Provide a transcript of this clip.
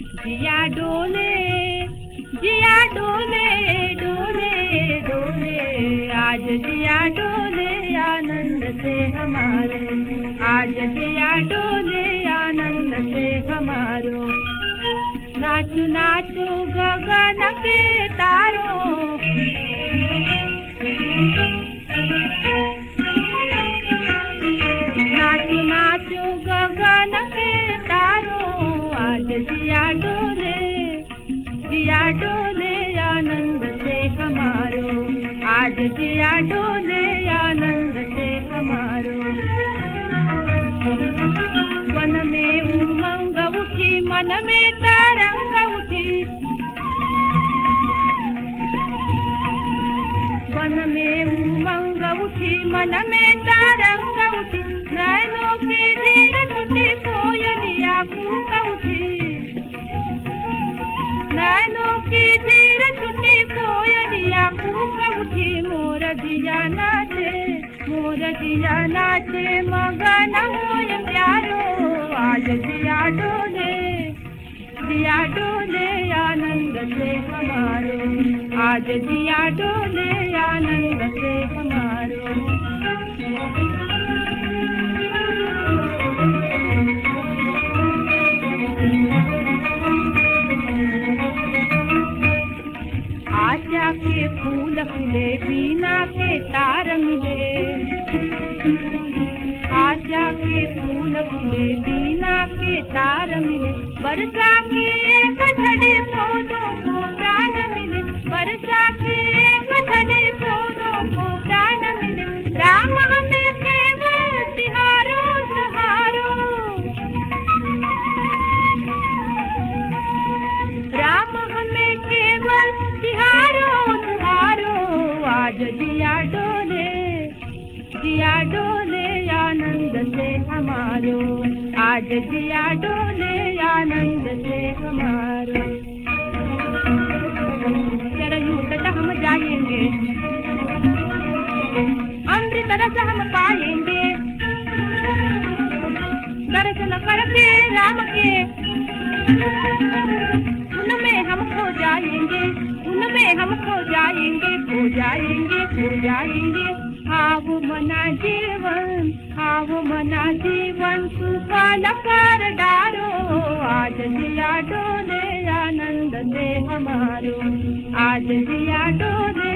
जिया डोले जिया डोले डोले डोले। आज जिया डोले आनंद से हमारे। आज जिया डोले आनंद से हमारो। नाचो नाचो गगन के तार डोले आनंद से हमारो आज जिया डोले आनंद से हमारो वन में उमंग उठी, मन में तरंग उठी। वन में उमंग उठी, मन में तरंग उठी। नैनों की धीर छुटी कोयलिया कूक नैनों की उठी, मोर दिया नाचे, मोर आज दिया डोले दिया डोले आनंद से हमारो, आज दिया डोले आनंद के फूल खिले बीना के तार मिले आशा के फूल खिले बीना के तार मिले बरसा के हमारो आज दिया डोले आनंद से हमारो। हम जाएँगे। अमृत रस हम पाएँगे। दर्शन करके राम के। उनमें हम खो जाएँगे, उनमें हम खो जाएँगे। जाएँगे खो जाएँगे। हाव मना जीवन हाव मना जीवन। सुफल कर डारो आज जिया डोले, आनंद से हमारो। आज जिया डोले